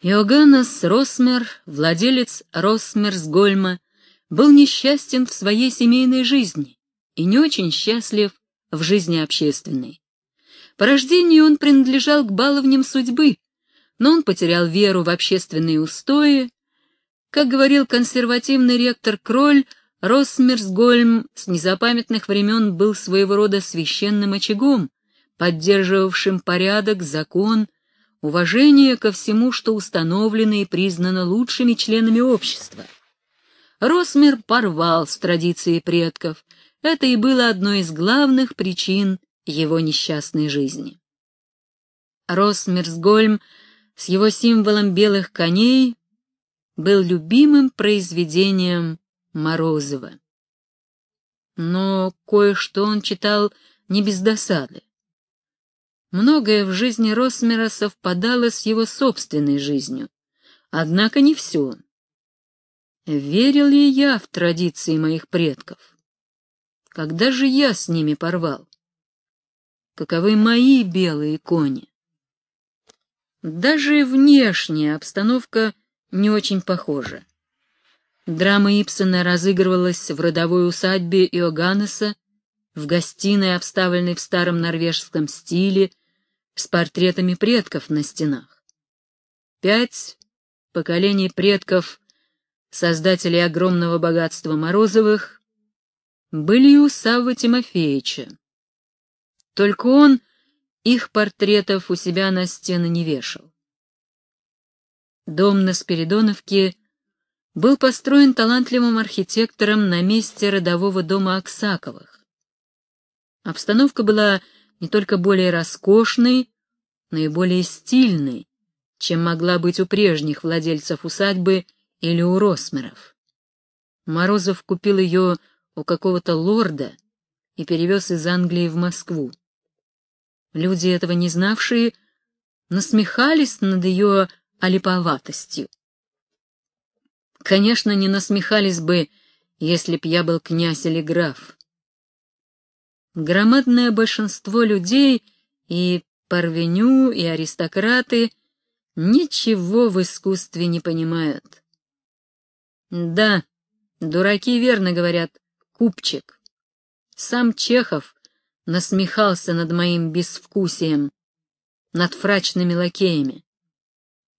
Иоганнес Росмер, владелец Росмерсгольма, был несчастен в своей семейной жизни и не очень счастлив в жизни общественной. По рождению он принадлежал к баловням судьбы, но он потерял веру в общественные устои. Как говорил консервативный ректор Кроль, Росмерсгольм с незапамятных времен был своего рода священным очагом, поддерживавшим порядок, закон, уважение ко всему, что установлено и признано лучшими членами общества. Росмер порвал с традицией предков. Это и было одной из главных причин его несчастной жизни. Росмерсгольм с его символом белых коней был любимым произведением Морозова. Но кое-что он читал не без досады. Многое в жизни Росмера совпадало с его собственной жизнью, однако не все. Верил ли я в традиции моих предков? Когда же я с ними порвал? Каковы мои белые кони? Даже внешняя обстановка не очень похожа. Драма Ипсона разыгрывалась в родовой усадьбе Иоганнеса, в гостиной, обставленной в старом норвежском стиле, с портретами предков на стенах. Пять поколений предков, создателей огромного богатства Морозовых, были у Саввы Тимофеевича. Только он их портретов у себя на стены не вешал. Дом на Спиридоновке был построен талантливым архитектором на месте родового дома Аксаковых. Обстановка была не только более роскошной, но и более стильной, чем могла быть у прежних владельцев усадьбы или у Росмеров. Морозов купил ее у какого-то лорда и перевез из Англии в Москву. Люди, этого не знавшие, насмехались над ее олиповатостью. Конечно, не насмехались бы, если б я был князь или граф. Громадное большинство людей и парвеню, и аристократы ничего в искусстве не понимают. Да, дураки верно говорят, купчик. Сам Чехов насмехался над моим безвкусием, над фрачными лакеями.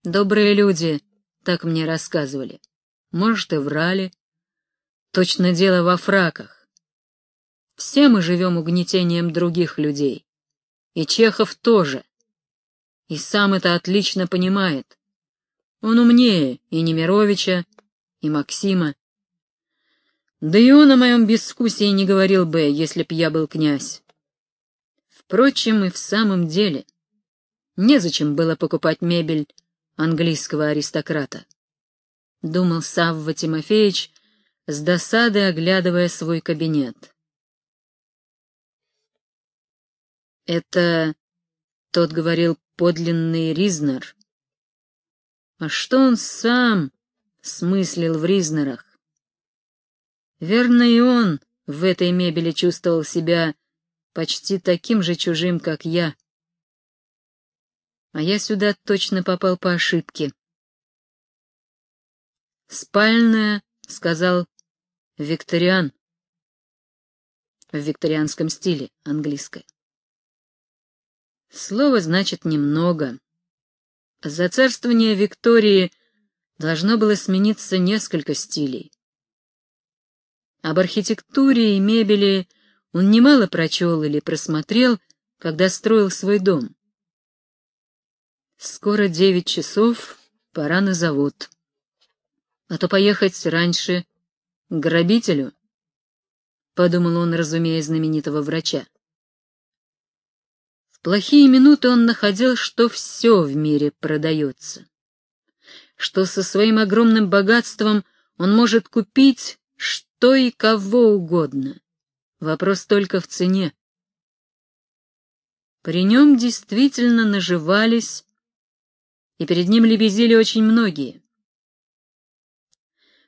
Добрые люди так мне рассказывали. Может, и врали. Точно дело во фраках. Все мы живем угнетением других людей. И Чехов тоже. И сам это отлично понимает. Он умнее и Немировича, и Максима. Да и он о моем безвкусии не говорил бы, если б я был князь. Впрочем, и в самом деле, незачем было покупать мебель английского аристократа. — думал Савва Тимофеевич, с досадой оглядывая свой кабинет. Это, тот говорил, подлинный Ризнер. А что он сам смыслил в Ризнерах? Верно, и он в этой мебели чувствовал себя почти таким же чужим, как я. А я сюда точно попал по ошибке. «Спальная», — сказал Викториан. В викторианском стиле, английское. Слово значит «немного». За царствование Виктории должно было смениться несколько стилей. Об архитектуре и мебели он немало прочел или просмотрел, когда строил свой дом. Скоро девять часов, пора на завод а то поехать раньше к грабителю, — подумал он, разумея знаменитого врача. Плохие минуты он находил, что все в мире продается, что со своим огромным богатством он может купить что и кого угодно. Вопрос только в цене. При нем действительно наживались, и перед ним лебезили очень многие.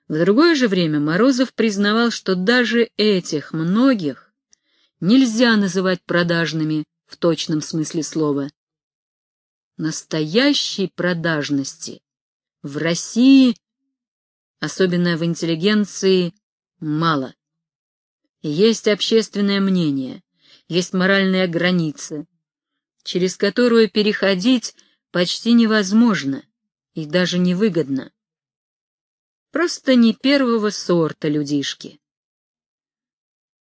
В другое же время Морозов признавал, что даже этих многих нельзя называть продажными в точном смысле слова. Настоящей продажности в России, особенно в интеллигенции, мало. Есть общественное мнение, есть моральная граница, через которую переходить почти невозможно и даже невыгодно. Просто не первого сорта людишки.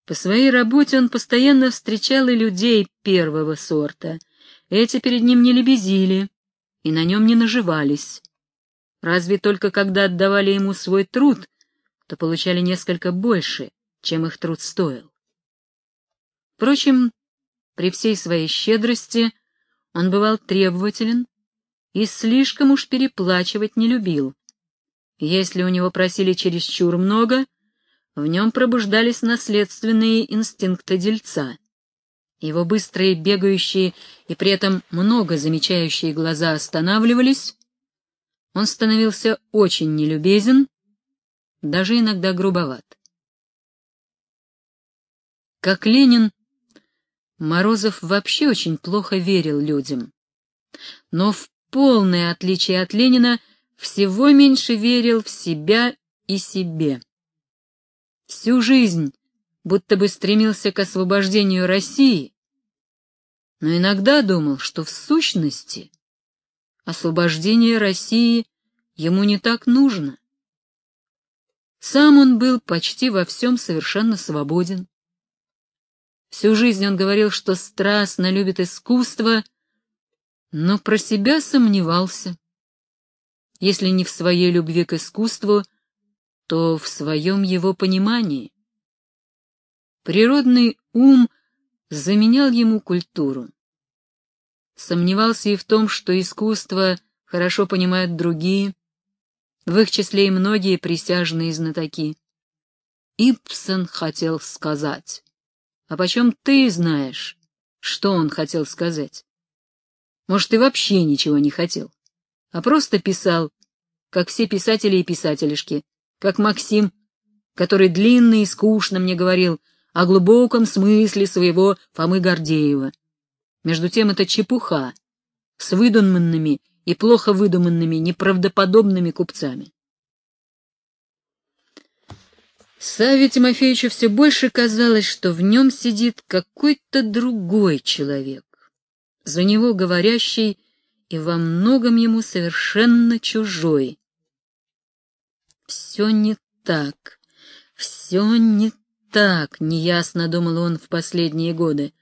По своей работе он постоянно встречал и людей первого сорта. Эти перед ним не лебезили и на нем не наживались. Разве только когда отдавали ему свой труд, то получали несколько больше, чем их труд стоил. Впрочем, при всей своей щедрости он бывал требователен и слишком уж переплачивать не любил. Если у него просили чересчур много, в нем пробуждались наследственные инстинкты дельца. Его быстрые, бегающие и при этом много замечающие глаза останавливались. Он становился очень нелюбезен, даже иногда грубоват. Как Ленин, Морозов вообще очень плохо верил людям. Но в полное отличие от Ленина всего меньше верил в себя и себе. Всю жизнь будто бы стремился к освобождению России, но иногда думал, что в сущности освобождение России ему не так нужно. Сам он был почти во всем совершенно свободен. Всю жизнь он говорил, что страстно любит искусство, но про себя сомневался. Если не в своей любви к искусству, то в своем его понимании. Природный ум заменял ему культуру. Сомневался и в том, что искусство хорошо понимают другие, в их числе и многие присяжные знатоки. Ипсон хотел сказать. А почем ты знаешь, что он хотел сказать? Может, и вообще ничего не хотел, а просто писал, как все писатели и писателишки, как Максим, который длинно и скучно мне говорил о глубоком смысле своего Фомы Гордеева. Между тем это чепуха с выдуманными и плохо выдуманными неправдоподобными купцами. Саве Тимофеевичу все больше казалось, что в нем сидит какой-то другой человек, за него говорящий и во многом ему совершенно чужой. Все не так, все не так, неясно думал он в последние годы.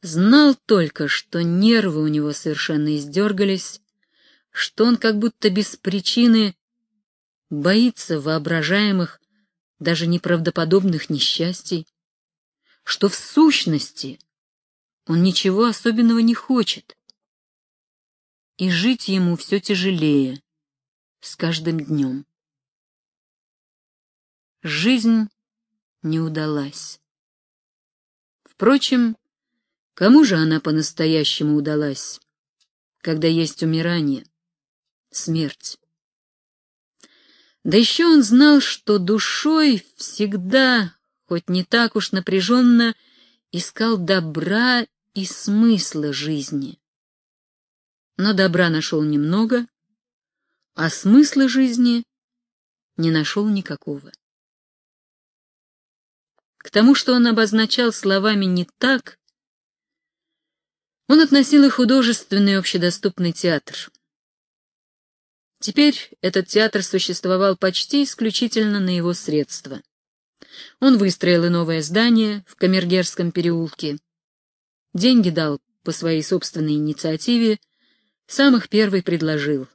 Знал только, что нервы у него совершенно издергались, что он как будто без причины боится воображаемых, даже неправдоподобных несчастий, что в сущности он ничего особенного не хочет. И жить ему все тяжелее с каждым днем. Жизнь не удалась. Впрочем, кому же она по-настоящему удалась, когда есть умирание, смерть? Да еще он знал, что душой всегда, хоть не так уж напряженно, искал добра и смысла жизни. Но добра нашел немного, а смысла жизни не нашел никакого. К тому, что он обозначал словами не так, он относил и художественный общедоступный театр. Теперь этот театр существовал почти исключительно на его средства. Он выстроил и новое здание в Камергерском переулке. Деньги дал по своей собственной инициативе, сам их первый предложил.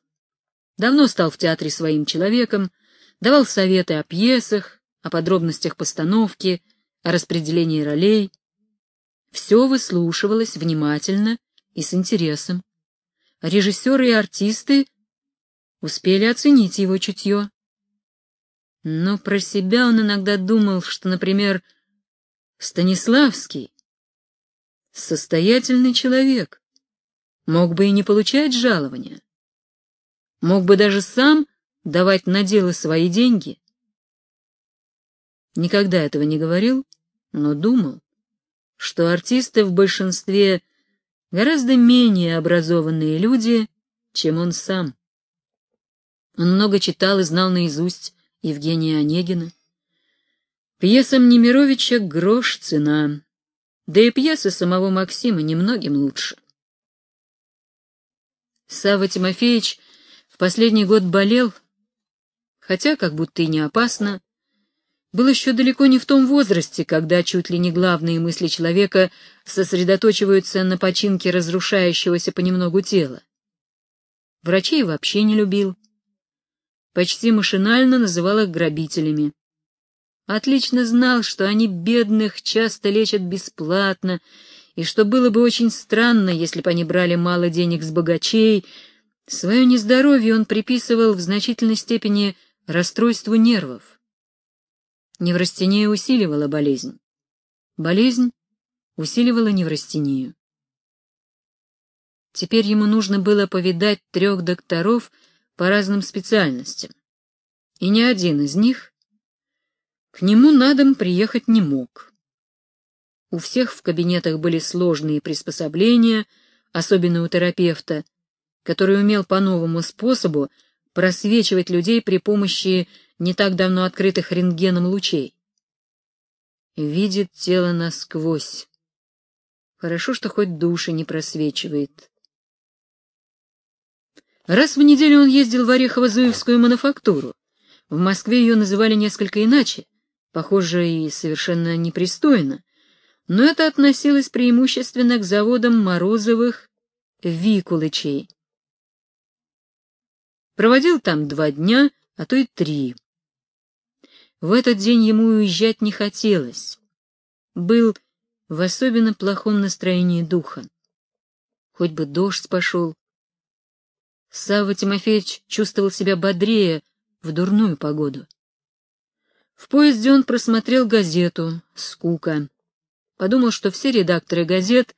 Давно стал в театре своим человеком, давал советы о пьесах, о подробностях постановки, о распределении ролей. Все выслушивалось внимательно и с интересом. Режиссеры и артисты успели оценить его чутье. Но про себя он иногда думал, что, например, Станиславский — состоятельный человек, мог бы и не получать жалования, мог бы даже сам давать на дело свои деньги. Никогда этого не говорил, но думал, что артисты в большинстве гораздо менее образованные люди, чем он сам. Он много читал и знал наизусть Евгения Онегина. Пьесам Немировича грош цена, да и пьесы самого Максима немногим лучше. Савва Тимофеевич в последний год болел, хотя как будто и не опасно, был еще далеко не в том возрасте, когда чуть ли не главные мысли человека сосредоточиваются на починке разрушающегося понемногу тела. Врачей вообще не любил. Почти машинально называл их грабителями. Отлично знал, что они бедных часто лечат бесплатно, и что было бы очень странно, если бы они брали мало денег с богачей. Свое нездоровье он приписывал в значительной степени расстройству нервов. Неврастения усиливала болезнь. Болезнь усиливала неврастению. Теперь ему нужно было повидать трех докторов по разным специальностям. И ни один из них к нему на дом приехать не мог. У всех в кабинетах были сложные приспособления, особенно у терапевта, который умел по новому способу просвечивать людей при помощи не так давно открытых рентгеном лучей. Видит тело насквозь. Хорошо, что хоть души не просвечивает. Раз в неделю он ездил в Орехово-Зуевскую мануфактуру. В Москве ее называли несколько иначе, похоже, и совершенно непристойно, но это относилось преимущественно к заводам Морозовых Викулычей. Проводил там два дня, а то и три. В этот день ему уезжать не хотелось. Был в особенно плохом настроении духа. Хоть бы дождь пошел. Савва Тимофеевич чувствовал себя бодрее в дурную погоду. В поезде он просмотрел газету «Скука». Подумал, что все редакторы газет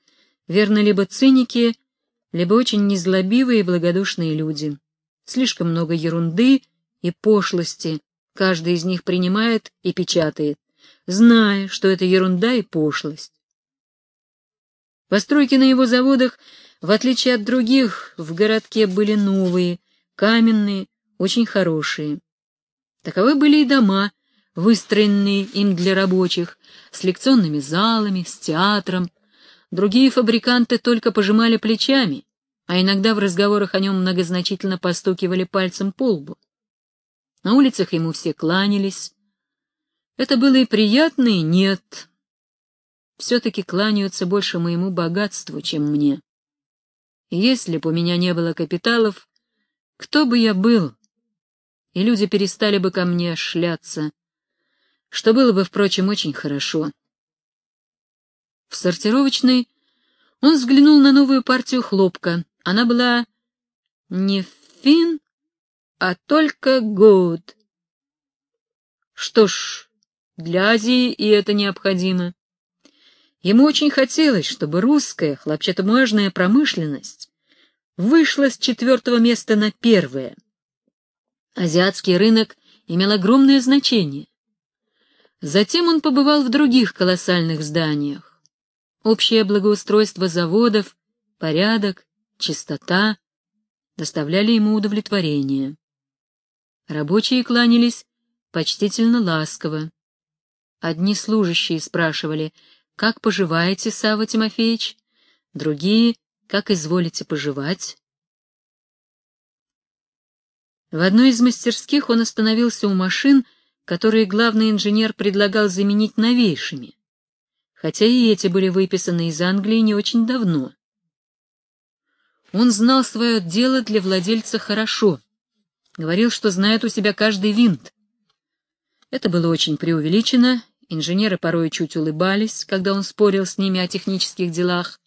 верно либо циники, либо очень незлобивые и благодушные люди. Слишком много ерунды и пошлости каждый из них принимает и печатает, зная, что это ерунда и пошлость. Постройки на его заводах, в отличие от других, в городке были новые, каменные, очень хорошие. Таковы были и дома, выстроенные им для рабочих, с лекционными залами, с театром. Другие фабриканты только пожимали плечами, а иногда в разговорах о нем многозначительно постукивали пальцем по лбу. На улицах ему все кланялись. Это было и приятно, и нет. Все-таки кланяются больше моему богатству, чем мне. Если бы у меня не было капиталов, кто бы я был? И люди перестали бы ко мне шляться, что было бы, впрочем, очень хорошо. В сортировочной он взглянул на новую партию хлопка. Она была не фин, а только год. Что ж, для Азии и это необходимо. Ему очень хотелось, чтобы русская хлопчатобумажная промышленность вышла с четвертого места на первое. Азиатский рынок имел огромное значение. Затем он побывал в других колоссальных зданиях. Общее благоустройство заводов, порядок, чистота доставляли ему удовлетворение. Рабочие кланялись почтительно ласково. Одни служащие спрашивали, как поживаете, Савва Тимофеевич, другие, как изволите поживать. В одной из мастерских он остановился у машин, которые главный инженер предлагал заменить новейшими, хотя и эти были выписаны из Англии не очень давно. Он знал свое дело для владельца хорошо, говорил, что знает у себя каждый винт. Это было очень преувеличено, инженеры порой чуть улыбались, когда он спорил с ними о технических делах,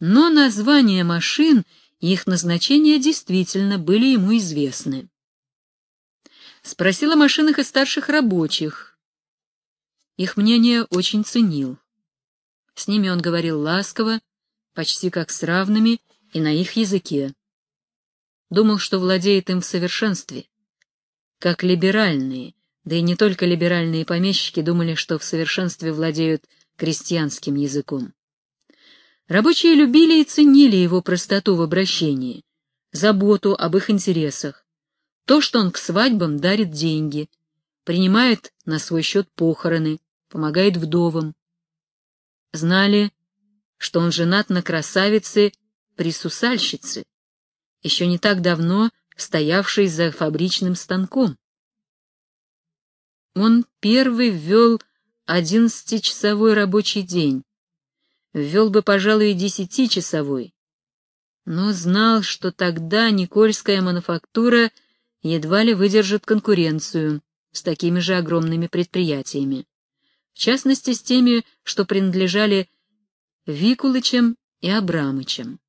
но названия машин и их назначения действительно были ему известны. Спросил о машинах и старших рабочих. Их мнение очень ценил. С ними он говорил ласково, почти как с равными, и на их языке. Думал, что владеет им в совершенстве. Как либеральные, да и не только либеральные помещики думали, что в совершенстве владеют крестьянским языком. Рабочие любили и ценили его простоту в обращении, заботу об их интересах, То, что он к свадьбам дарит деньги, принимает на свой счет похороны, помогает вдовам. Знали, что он женат на красавице присусальщице, еще не так давно стоявшей за фабричным станком. Он первый ввел одиннадцатичасовой рабочий день, ввел бы, пожалуй, десятичасовой, но знал, что тогда Никольская мануфактура едва ли выдержит конкуренцию с такими же огромными предприятиями, в частности с теми, что принадлежали Викулычем и Абрамычем.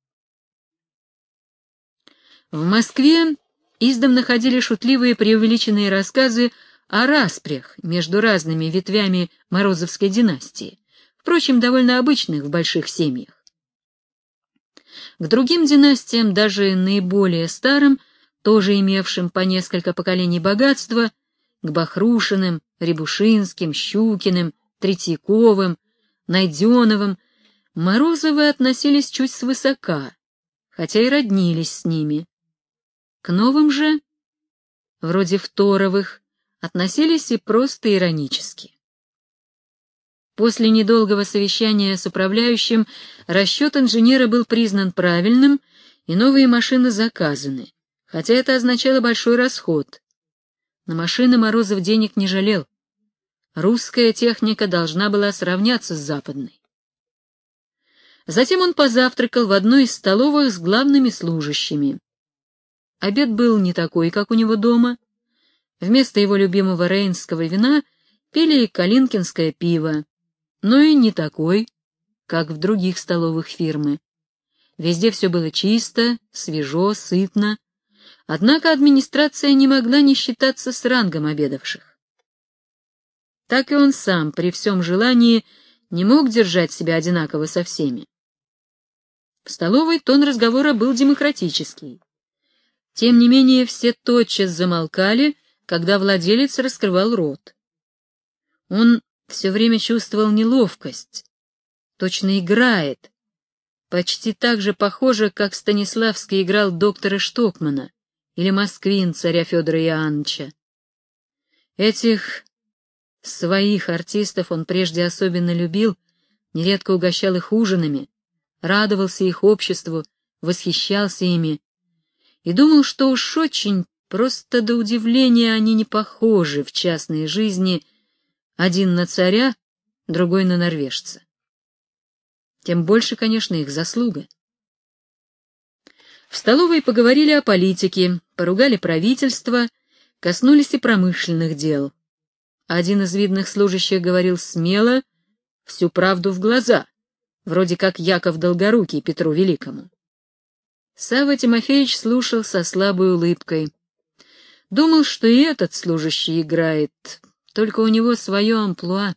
В Москве издавна ходили шутливые преувеличенные рассказы о распрях между разными ветвями Морозовской династии, впрочем, довольно обычных в больших семьях. К другим династиям, даже наиболее старым, тоже имевшим по несколько поколений богатства, к Бахрушиным, Рябушинским, Щукиным, Третьяковым, Найденовым, Морозовы относились чуть свысока, хотя и роднились с ними. К новым же, вроде Второвых, относились и просто иронически. После недолгого совещания с управляющим расчет инженера был признан правильным, и новые машины заказаны, хотя это означало большой расход. На машины Морозов денег не жалел. Русская техника должна была сравняться с западной. Затем он позавтракал в одной из столовых с главными служащими. Обед был не такой, как у него дома. Вместо его любимого рейнского вина пили калинкинское пиво, но и не такой, как в других столовых фирмы. Везде все было чисто, свежо, сытно. Однако администрация не могла не считаться с рангом обедавших. Так и он сам, при всем желании, не мог держать себя одинаково со всеми. В столовой тон разговора был демократический. Тем не менее, все тотчас замолкали, когда владелец раскрывал рот. Он все время чувствовал неловкость, точно играет, почти так же похоже, как Станиславский играл доктора Штокмана или Москвин царя Федора Иоанновича. Этих своих артистов он прежде особенно любил, нередко угощал их ужинами, радовался их обществу, восхищался ими, и думал, что уж очень просто до удивления они не похожи в частной жизни, один на царя, другой на норвежца. Тем больше, конечно, их заслуга. В столовой поговорили о политике, поругали правительство, коснулись и промышленных дел. Один из видных служащих говорил смело, всю правду в глаза, вроде как Яков Долгорукий Петру Великому. Савва Тимофеевич слушал со слабой улыбкой. Думал, что и этот служащий играет, только у него свое амплуа.